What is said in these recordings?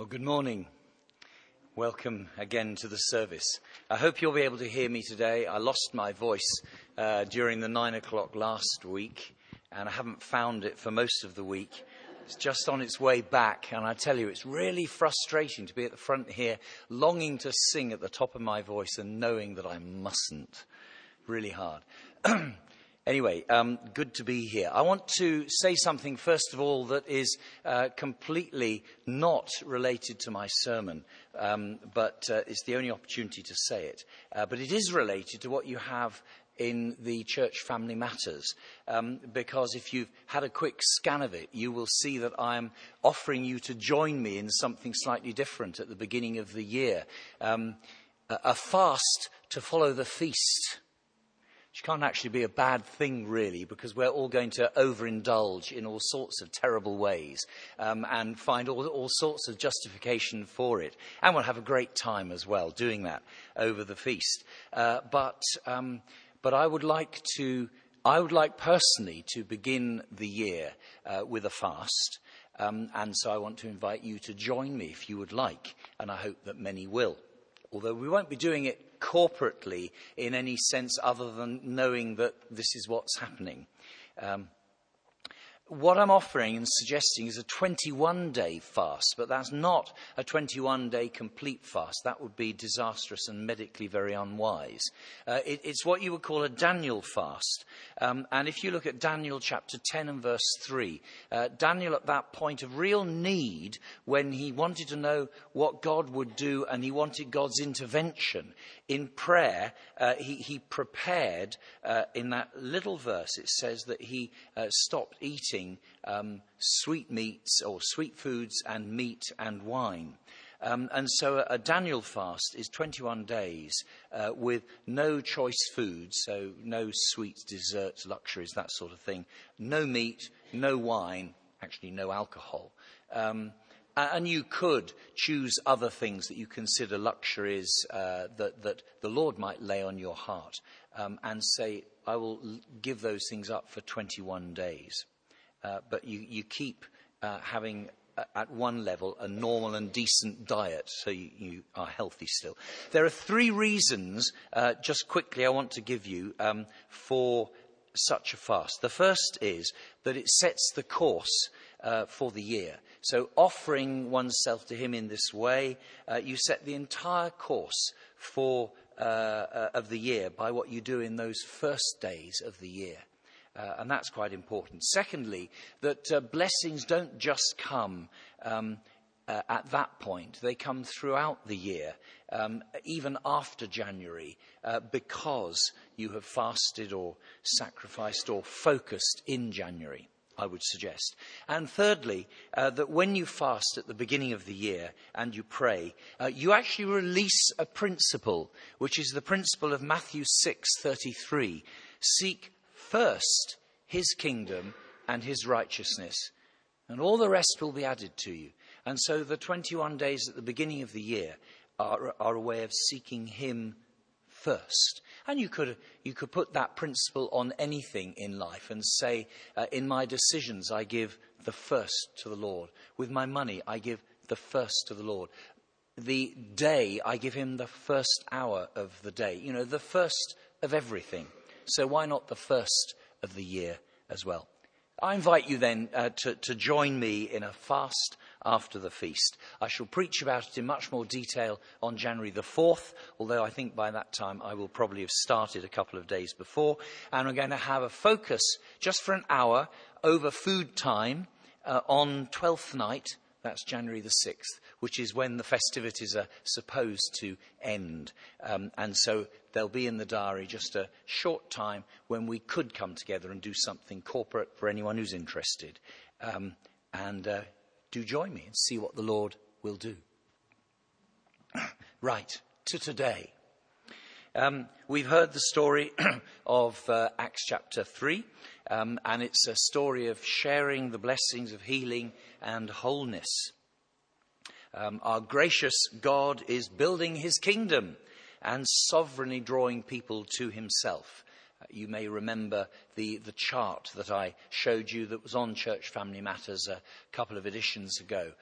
Well, good morning. Welcome again to the service. I hope you'll be able to hear me today. I lost my voice uh, during the nine o'clock last week, and I haven't found it for most of the week. It's just on its way back, and I tell you, it's really frustrating to be at the front here, longing to sing at the top of my voice and knowing that I mustn't. Really hard. Anyway, um, good to be here. I want to say something, first of all, that is uh, completely not related to my sermon, um, but uh, it's the only opportunity to say it. Uh, but it is related to what you have in the Church Family Matters, um, because if you've had a quick scan of it, you will see that I'm offering you to join me in something slightly different at the beginning of the year. Um, a, a fast to follow the feast which can't actually be a bad thing, really, because we're all going to overindulge in all sorts of terrible ways um, and find all, all sorts of justification for it. And we'll have a great time as well doing that over the feast. Uh, but, um, but I would like to, I would like personally to begin the year uh, with a fast. Um, and so I want to invite you to join me if you would like, and I hope that many will. Although we won't be doing it corporately in any sense other than knowing that this is what's happening. Um, what I'm offering and suggesting is a 21 day fast, but that's not a 21 day complete fast. That would be disastrous and medically very unwise. Uh, it, it's what you would call a Daniel fast. Um, and if you look at Daniel chapter 10 and verse 3, uh, Daniel at that point of real need, when he wanted to know what God would do and he wanted God's intervention in prayer, uh, he, he, prepared uh, in that little verse, it says that he uh, stopped eating um, sweet meats or sweet foods and meat and wine. Um, and so a, a, Daniel fast is 21 days uh, with no choice foods, so no sweets, desserts, luxuries, that sort of thing. No meat, no wine, actually no alcohol. Um, and you could choose other things that you consider luxuries uh, that, that, the Lord might lay on your heart um, and say, I will give those things up for 21 days. Uh, but you, you keep uh, having uh, at one level a normal and decent diet, so you, you are healthy still. There are three reasons, uh, just quickly, I want to give you um, for such a fast. The first is that it sets the course uh, for the year. So, offering oneself to Him in this way, uh, you set the entire course for uh, of the year by what you do in those first days of the year. Uh, and that's quite important. Secondly, that uh, blessings don't just come um, uh, at that point, they come throughout the year, um, even after January, uh, because you have fasted or sacrificed or focused in January. I would suggest. And thirdly, uh, that when you fast at the beginning of the year and you pray, uh, you actually release a principle, which is the principle of Matthew 6:33. Seek first his kingdom and his righteousness, and all the rest will be added to you. And so the 21 days at the beginning of the year are, are a way of seeking him first. And you could, you could put that principle on anything in life and say, uh, in my decisions, I give the first to the Lord. With my money, I give the first to the Lord. The day, I give him the first hour of the day. You know, the first of everything. So why not the first of the year as well? I invite you then uh, to, to join me in a fast after the feast. I shall preach about it in much more detail on January the 4th, although I think by that time I will probably have started a couple of days before. And we're going to have a focus just for an hour over food time uh, on 12th night that's January the 6th, which is when the festivities are supposed to end. Um, and so there'll be in the diary just a short time when we could come together and do something corporate for anyone who's interested. Um, and uh, do join me and see what the Lord will do. right, to today. Um, we've heard the story of uh, Acts chapter 3, um, and it's a story of sharing the blessings of healing and wholeness. Um, our gracious God is building his kingdom and sovereignly drawing people to himself. Uh, you may remember the, the chart that I showed you that was on Church Family Matters a couple of editions ago.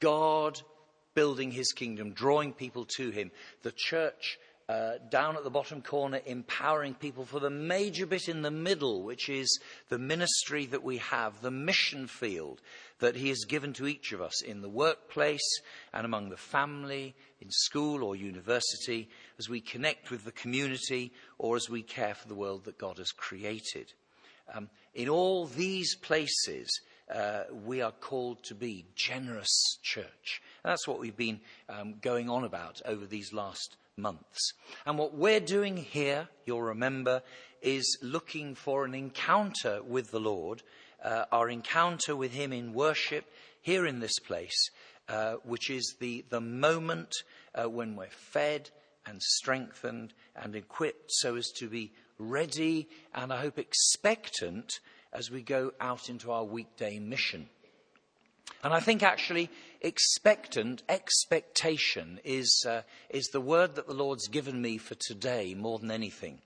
God building his kingdom, drawing people to him. The church uh, down at the bottom corner, empowering people for the major bit in the middle, which is the ministry that we have, the mission field that He has given to each of us in the workplace and among the family, in school or university, as we connect with the community or as we care for the world that God has created. Um, in all these places, uh, we are called to be generous church. And that's what we've been um, going on about over these last months. And what we're doing here, you'll remember, is looking for an encounter with the Lord, uh, our encounter with Him in worship here in this place, uh, which is the, the moment uh, when we're fed and strengthened and equipped so as to be ready and I hope expectant as we go out into our weekday mission. And I think actually expectant, expectation is, uh, is the word that the Lord's given me for today more than anything.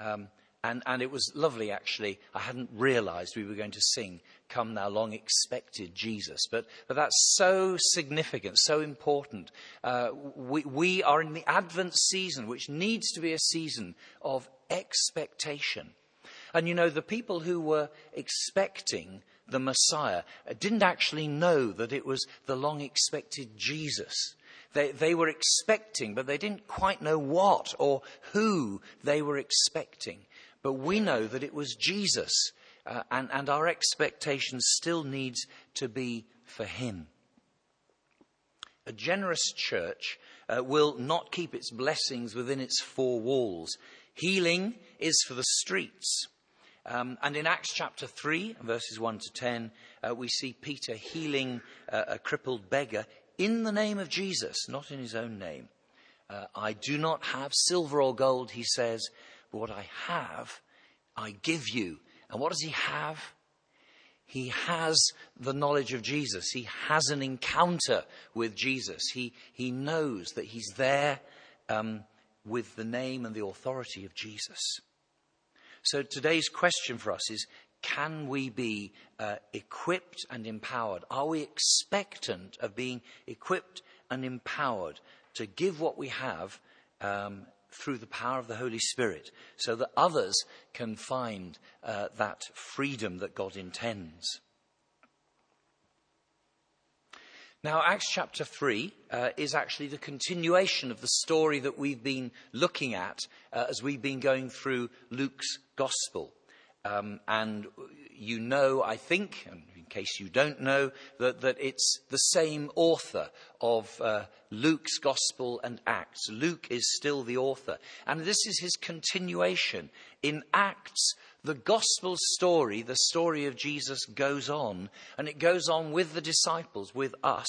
Um, and, and, it was lovely, actually. I hadn't realized we were going to sing Come Thou Long Expected Jesus. But, but that's so significant, so important. Uh, we, we are in the Advent season, which needs to be a season of expectation. And you know, the people who were expecting the Messiah didn't actually know that it was the long expected Jesus. They, they were expecting, but they didn't quite know what or who they were expecting. But we know that it was Jesus, uh, and, and our expectation still needs to be for him. A generous church uh, will not keep its blessings within its four walls. Healing is for the streets. Um, and in Acts chapter 3, verses 1 to 10, uh, we see Peter healing uh, a crippled beggar in the name of Jesus, not in his own name. Uh, I do not have silver or gold, he says, but what I have, I give you. And what does he have? He has the knowledge of Jesus. He has an encounter with Jesus. He, he knows that he's there um, with the name and the authority of Jesus. So today's question for us is can we be uh, equipped and empowered? Are we expectant of being equipped and empowered to give what we have um, through the power of the Holy Spirit so that others can find uh, that freedom that God intends? Now, Acts chapter 3 uh, is actually the continuation of the story that we've been looking at uh, as we've been going through Luke's gospel. Um, and you know, I think, in case you don't know, that, that it's the same author of uh, Luke's Gospel and Acts. Luke is still the author. And this is his continuation. In Acts, the Gospel story, the story of Jesus, goes on, and it goes on with the disciples, with us,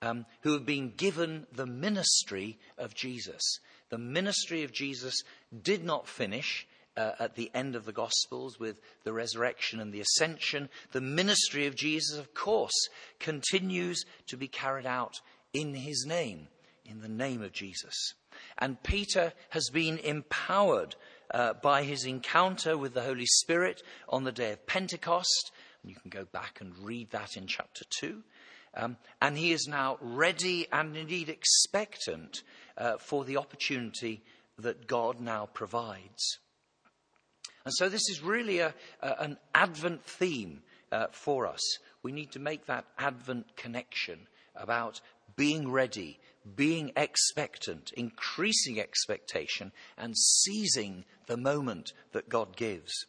um, who have been given the ministry of Jesus. The ministry of Jesus did not finish uh, at the end of the Gospels with the resurrection and the ascension, the ministry of Jesus, of course, continues to be carried out in his name, in the name of Jesus. And Peter has been empowered uh, by his encounter with the Holy Spirit on the day of Pentecost. And you can go back and read that in chapter 2. Um, and he is now ready and indeed expectant uh, for the opportunity that God now provides. And so this is really a, a, an Advent theme uh, for us. We need to make that Advent connection about being ready, being expectant, increasing expectation, and seizing the moment that God gives.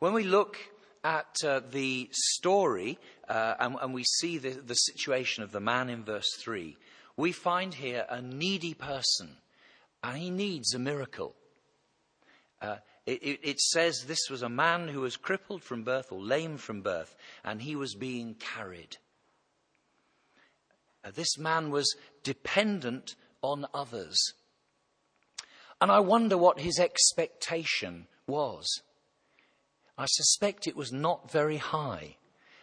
When we look at uh, the story uh, and, and, we see the, the situation of the man in verse 3, we find here a needy person, and he needs a miracle. Uh, it, it, says this was a man who was crippled from birth or lame from birth, and he was being carried. Uh, this man was dependent on others. And I wonder what his expectation was. I suspect it was not very high.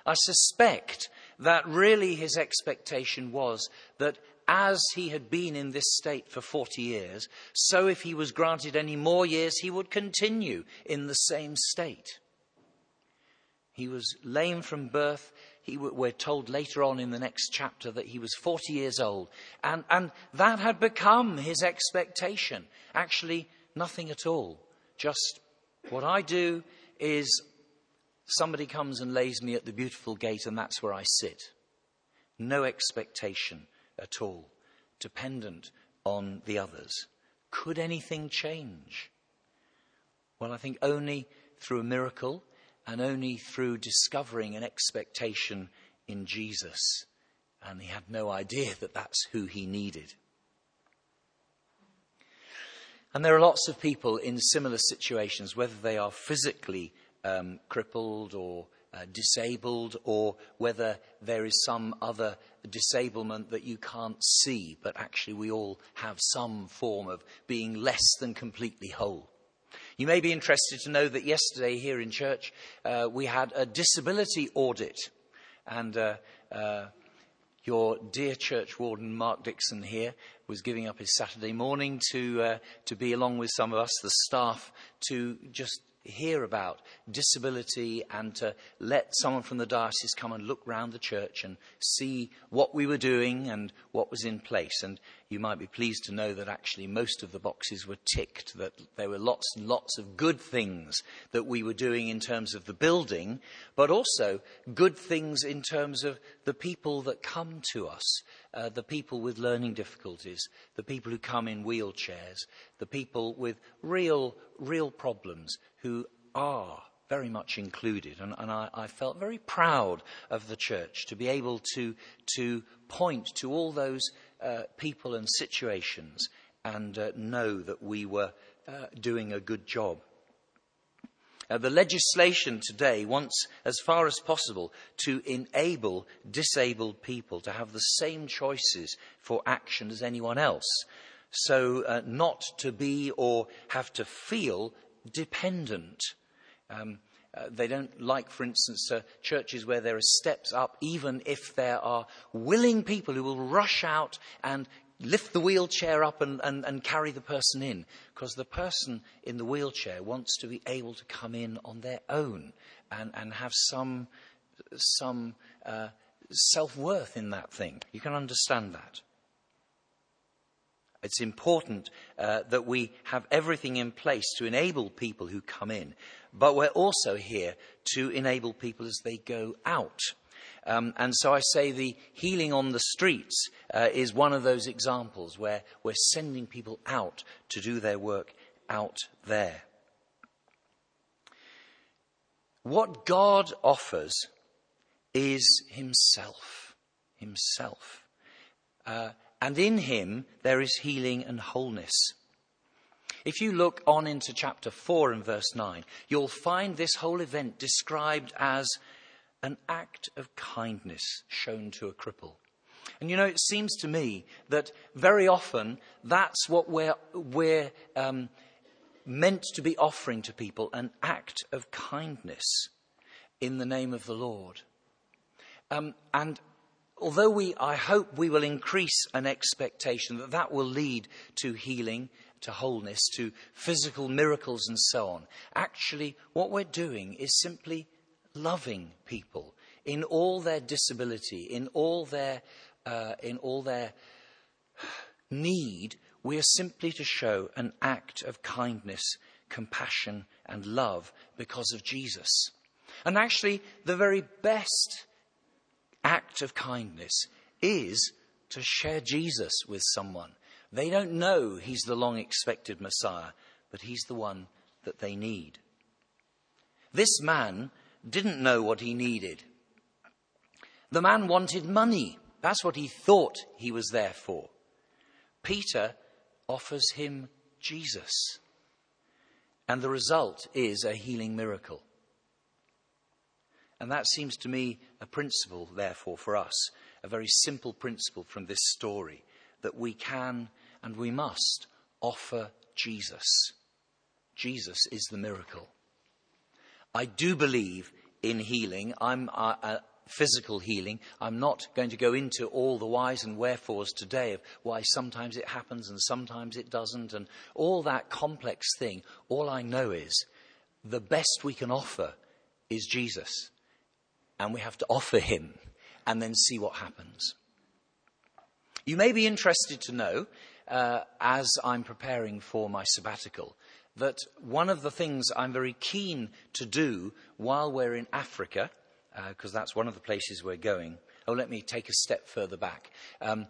I suspect that really his expectation was that as he had been in this state for 40 years, so if he was granted any more years, he would continue in the same state. He was lame from birth. he, we're told later on in the next chapter that he was 40 years old. And, and that had become his expectation. Actually, nothing at all. Just what I do is somebody comes and lays me at the beautiful gate, and that's where I sit. No expectation at all, dependent on the others. Could anything change? Well, I think only through a miracle and only through discovering an expectation in Jesus. And he had no idea that that's who he needed. And there are lots of people in similar situations, whether they are physically um, crippled or uh, disabled, or whether there is some other disablement that you can't see, but actually we all have some form of being less than completely whole. You may be interested to know that yesterday here in church uh, we had a disability audit, and uh, uh, your dear church warden Mark Dixon here was giving up his Saturday morning to uh, to be along with some of us, the staff, to just hear about disability and to let someone from the diocese come and look round the church and see what we were doing and what was in place. And you might be pleased to know that actually most of the boxes were ticked, that there were lots and lots of good things that we were doing in terms of the building, but also good things in terms of the people that come to us, uh, the people with learning difficulties, the people who come in wheelchairs, the people with real, real problems who are very much included. And, and I, I, felt very proud of the church to be able to, to point to all those uh, people and situations and uh, know that we were uh, doing a good job. Uh, the legislation today wants, as far as possible, to enable disabled people to have the same choices for action as anyone else. So, uh, not to be or have to feel dependent. Um, uh, they don't like, for instance, uh, churches where there are steps up, even if there are willing people who will rush out and lift the wheelchair up and, and, and carry the person in. Because the person in the wheelchair wants to be able to come in on their own and, and have some, some uh, self worth in that thing. You can understand that. It's important uh, that we have everything in place to enable people who come in, but we're also here to enable people as they go out. Um, and so I say the healing on the streets uh, is one of those examples where we're sending people out to do their work out there. What God offers is Himself. Himself. Uh, and in him there is healing and wholeness. If you look on into chapter 4 and verse 9, you'll find this whole event described as an act of kindness shown to a cripple. And you know, it seems to me that very often that's what we're, we're um, meant to be offering to people an act of kindness in the name of the Lord. Um, and although we, I hope we will increase an expectation that that will lead to healing, to wholeness, to physical miracles and so on, actually what we're doing is simply loving people in all their disability, in all their, uh, in all their need, we are simply to show an act of kindness, compassion, and love because of Jesus. And actually, the very best act of kindness is to share Jesus with someone. They don't know he's the long expected Messiah, but he's the one that they need. This man didn't know what he needed. The man wanted money. That's what he thought he was there for. Peter offers him Jesus. And the result is a healing miracle. And that seems to me a principle, therefore, for us, a very simple principle from this story that we can and we must offer Jesus. Jesus is the miracle. I do believe in healing. I'm uh, uh, physical healing. I'm not going to go into all the whys and wherefores today of why sometimes it happens and sometimes it doesn't and all that complex thing. All I know is the best we can offer is Jesus. and we have to offer him and then see what happens. You may be interested to know, uh, as I'm preparing for my sabbatical, that one of the things I'm very keen to do while we're in Africa, because uh, that's one of the places we're going. Oh, let me take a step further back. Um,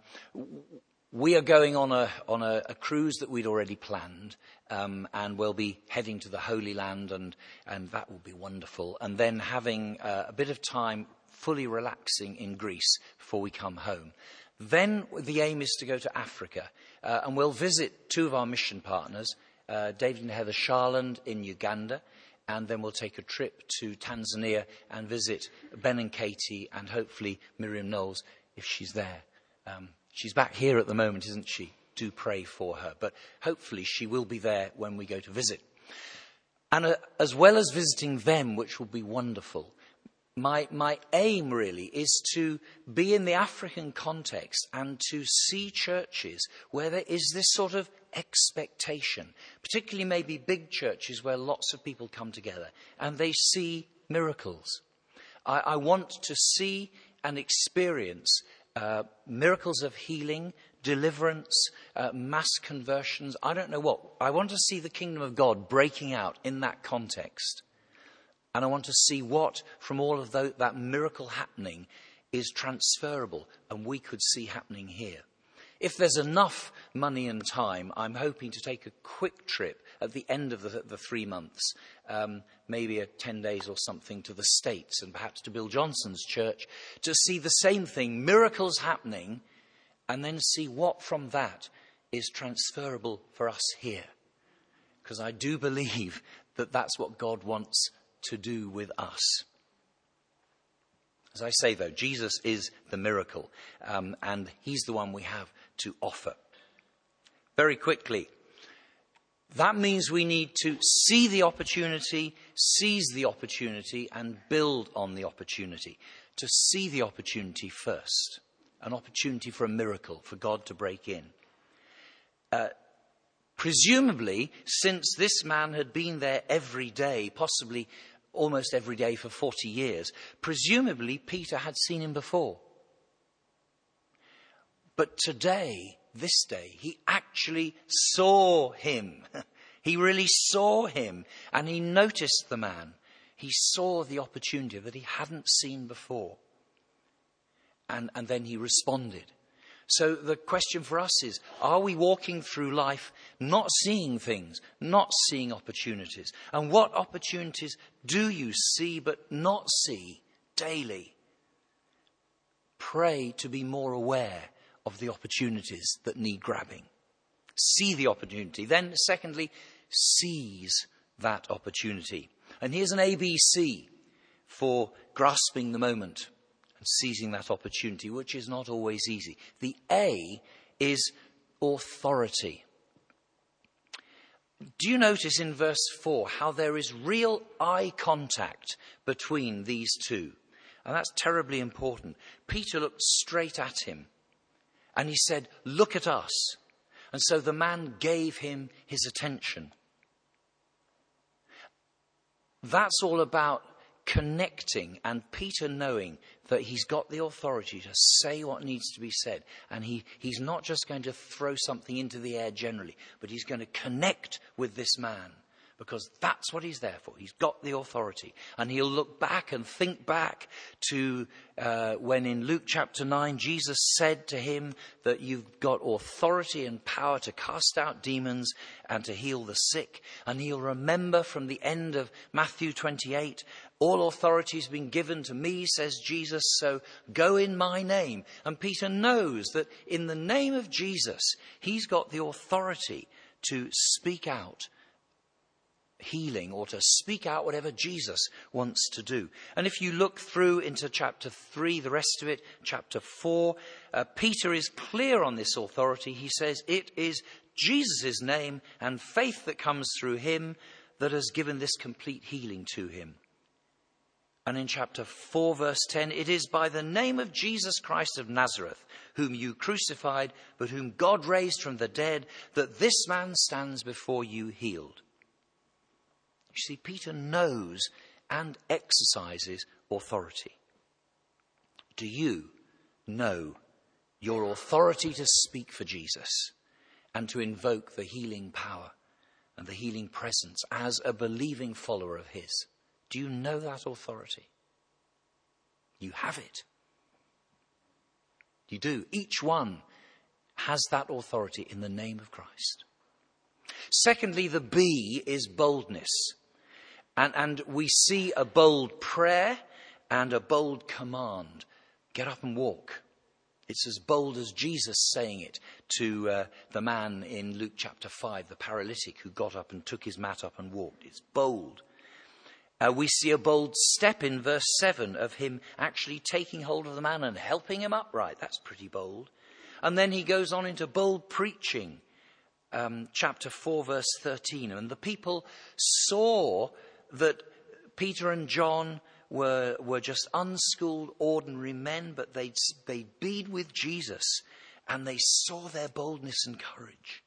we are going on a, on a, a cruise that we'd already planned, um, and we'll be heading to the Holy Land, and, and that will be wonderful. And then having uh, a bit of time fully relaxing in Greece before we come home. Then the aim is to go to Africa, uh, and we'll visit two of our mission partners, uh, David and Heather Sharland in Uganda, and then we'll take a trip to Tanzania and visit Ben and Katie and hopefully Miriam Knowles if she's there. Um, she's back here at the moment, isn't she? Do pray for her. But hopefully she will be there when we go to visit. And uh, as well as visiting them, which will be wonderful, my, my aim really is to be in the African context and to see churches where there is this sort of expectation, particularly maybe big churches where lots of people come together and they see miracles. I, I want to see and experience uh, miracles of healing, deliverance, uh, mass conversions. I don't know what. I want to see the kingdom of God breaking out in that context. And I want to see what, from all of that miracle happening, is transferable and we could see happening here. If there's enough money and time, I'm hoping to take a quick trip at the end of the, the three months, um, maybe a 10 days or something, to the States and perhaps to Bill Johnson's church to see the same thing, miracles happening, and then see what from that is transferable for us here. Because I do believe that that's what God wants to do with us. As I say, though, Jesus is the miracle, um, and he's the one we have to offer. Very quickly, that means we need to see the opportunity, seize the opportunity, and build on the opportunity. To see the opportunity first, an opportunity for a miracle, for God to break in. Uh, presumably, since this man had been there every day, possibly almost every day for 40 years. Presumably, Peter had seen him before. But today, this day, he actually saw him. he really saw him and he noticed the man. He saw the opportunity that he hadn't seen before. And, and then he responded. So the question for us is are we walking through life not seeing things, not seeing opportunities? And what opportunities do you see but not see daily? Pray to be more aware of the opportunities that need grabbing. See the opportunity. Then, secondly, seize that opportunity. And here's an ABC for grasping the moment seizing that opportunity, which is not always easy. The A is authority. Do you notice in verse 4 how there is real eye contact between these two? And that's terribly important. Peter looked straight at him and he said, Look at us. And so the man gave him his attention. That's all about connecting and Peter knowing that he's got the authority to say what needs to be said. And he, he's not just going to throw something into the air generally, but he's going to connect with this man because that's what he's there for. He's got the authority. And he'll look back and think back to uh, when in Luke chapter 9, Jesus said to him that you've got authority and power to cast out demons and to heal the sick. And he'll remember from the end of Matthew 28 all authority has been given to me, says Jesus, so go in my name. And Peter knows that in the name of Jesus, he's got the authority to speak out healing or to speak out whatever Jesus wants to do. And if you look through into chapter 3, the rest of it, chapter 4, uh, Peter is clear on this authority. He says it is Jesus' name and faith that comes through him that has given this complete healing to him. And in chapter 4, verse 10, it is by the name of Jesus Christ of Nazareth, whom you crucified, but whom God raised from the dead, that this man stands before you healed. You see, Peter knows and exercises authority. Do you know your authority to speak for Jesus and to invoke the healing power and the healing presence as a believing follower of His? Do you know that authority? You have it. You do. Each one has that authority in the name of Christ. Secondly, the B is boldness. And, and we see a bold prayer and a bold command get up and walk. It's as bold as Jesus saying it to uh, the man in Luke chapter 5, the paralytic who got up and took his mat up and walked. It's bold. Uh, we see a bold step in verse 7 of him actually taking hold of the man and helping him upright. That's pretty bold. And then he goes on into bold preaching, um, chapter 4, verse 13. And the people saw that Peter and John were, were just unschooled, ordinary men, but they'd, they'd been with Jesus and they saw their boldness and courage.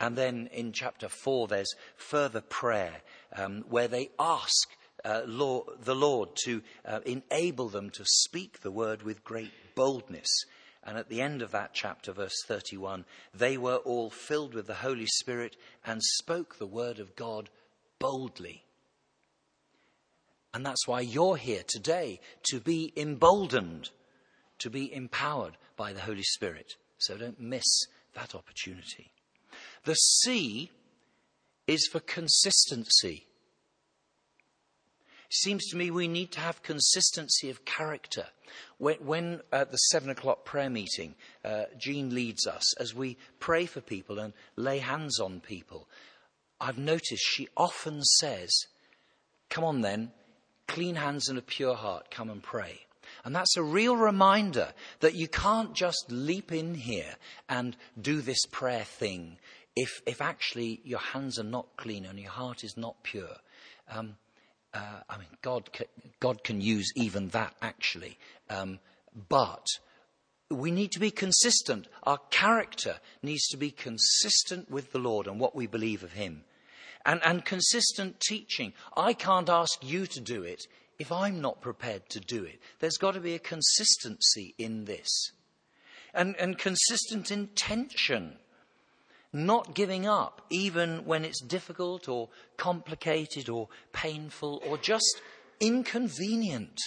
And then in chapter 4, there's further prayer um, where they ask uh, the Lord to uh, enable them to speak the word with great boldness. And at the end of that chapter, verse 31, they were all filled with the Holy Spirit and spoke the word of God boldly. And that's why you're here today, to be emboldened, to be empowered by the Holy Spirit. So don't miss that opportunity. The C is for consistency. It seems to me we need to have consistency of character. When, when at the seven o'clock prayer meeting, uh, Jean leads us as we pray for people and lay hands on people. I've noticed she often says, Come on then, clean hands and a pure heart, come and pray. And that's a real reminder that you can't just leap in here and do this prayer thing if, if actually your hands are not clean and your heart is not pure. Um, uh, I mean, God can, God can use even that actually. Um, but we need to be consistent. Our character needs to be consistent with the Lord and what we believe of Him and, and consistent teaching. I can't ask you to do it if I'm not prepared to do it. There's got to be a consistency in this. And, and consistent intention. Not giving up, even when it's difficult or complicated or painful or just inconvenient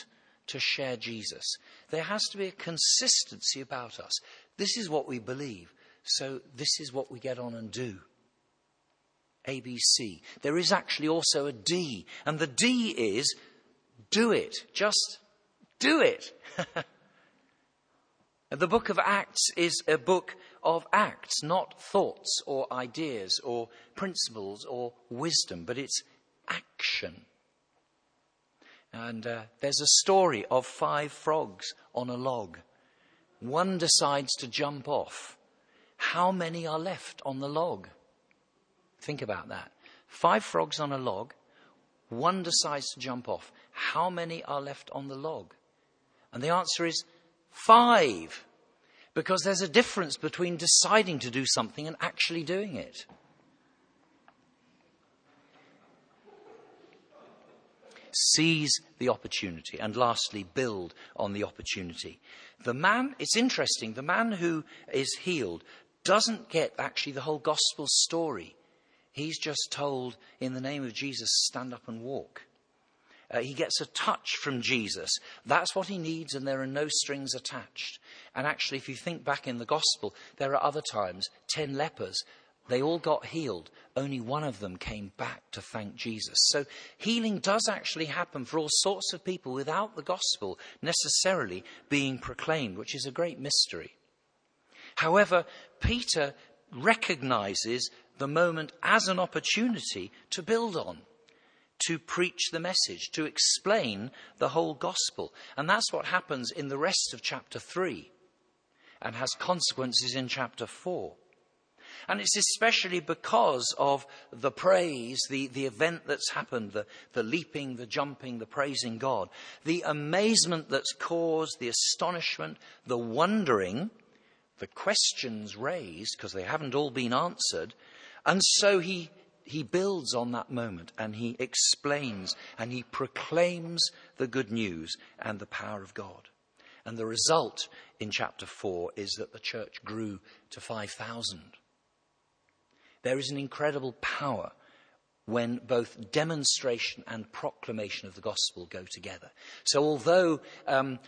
to share Jesus. There has to be a consistency about us. This is what we believe, so this is what we get on and do. ABC. There is actually also a D, and the D is do it. Just do it. the book of Acts is a book of acts, not thoughts or ideas or principles or wisdom, but it's action. And uh, there's a story of five frogs on a log. One decides to jump off. How many are left on the log? Think about that. Five frogs on a log, one decides to jump off. How many are left on the log? And the answer is five. Because there's a difference between deciding to do something and actually doing it. Seize the opportunity. And lastly, build on the opportunity. The man, it's interesting, the man who is healed doesn't get actually the whole gospel story. He's just told, in the name of Jesus, stand up and walk. Uh, he gets a touch from Jesus. That's what he needs, and there are no strings attached. And actually, if you think back in the gospel, there are other times, ten lepers, they all got healed. Only one of them came back to thank Jesus. So healing does actually happen for all sorts of people without the gospel necessarily being proclaimed, which is a great mystery. However, Peter recognizes the moment as an opportunity to build on, to preach the message, to explain the whole gospel. And that's what happens in the rest of chapter 3 and has consequences in chapter 4. And it's especially because of the praise, the, the event that's happened, the, the leaping, the jumping, the praising God, the amazement that's caused, the astonishment, the wondering, the questions raised, because they haven't all been answered, and so he, he builds on that moment and he explains and he proclaims the good news and the power of God. And the result in chapter 4 is that the church grew to 5,000. There is an incredible power when both demonstration and proclamation of the gospel go together. So, although um,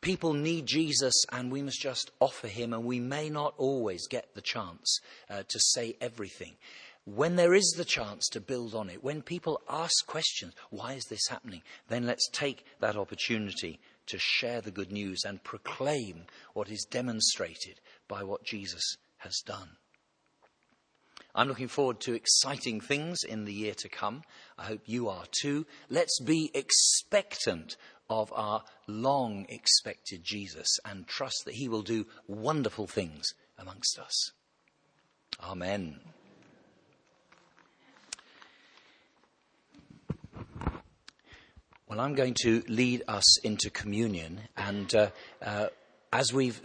people need Jesus and we must just offer him, and we may not always get the chance uh, to say everything, when there is the chance to build on it, when people ask questions, why is this happening? Then let's take that opportunity to share the good news and proclaim what is demonstrated by what Jesus has done. I'm looking forward to exciting things in the year to come. I hope you are too. Let's be expectant of our long expected Jesus and trust that he will do wonderful things amongst us. Amen. Well, I'm going to lead us into communion, and uh, uh, as we've